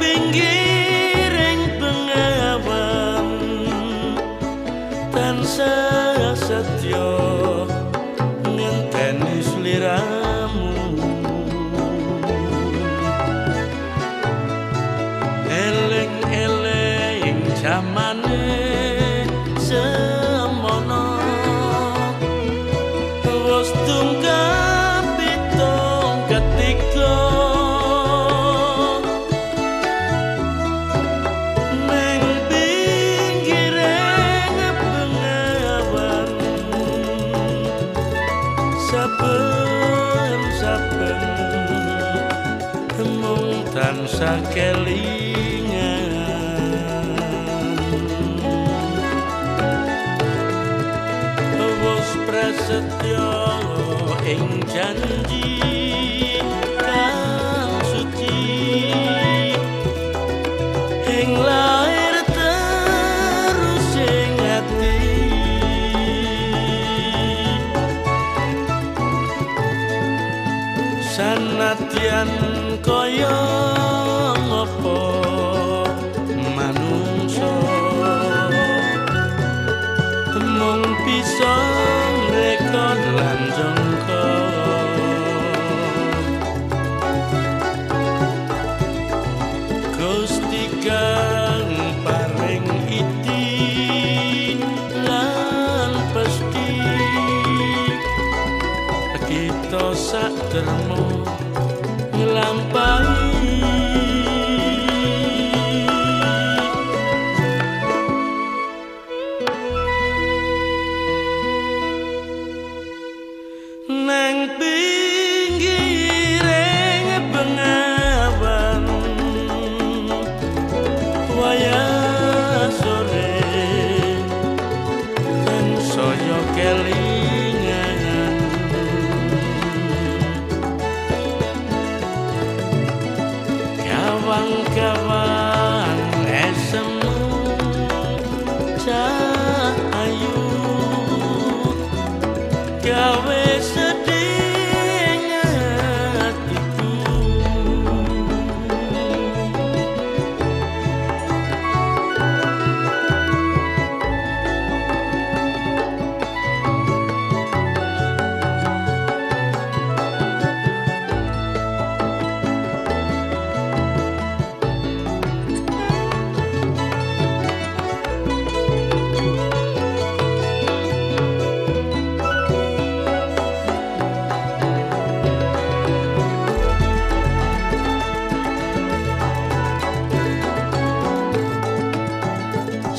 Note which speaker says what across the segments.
Speaker 1: pinggiring pengawan tansah setya ngenteni sliramu. Eleng-eleng jamane tansah kelingan. Wis prasetyo ing janji sanadyan kaya apa manungsa? Mung bisa rekod lan jangka Gusti kang paring iti lan pasti kita sak dermo nglampahi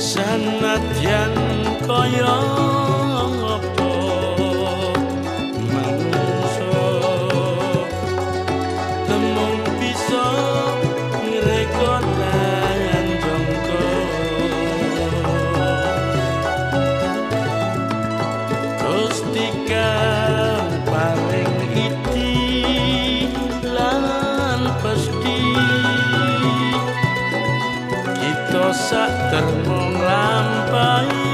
Speaker 1: sanadyan kaya apa manungsa. Temung bisa ngrekon lan jangka Gusti sak lampai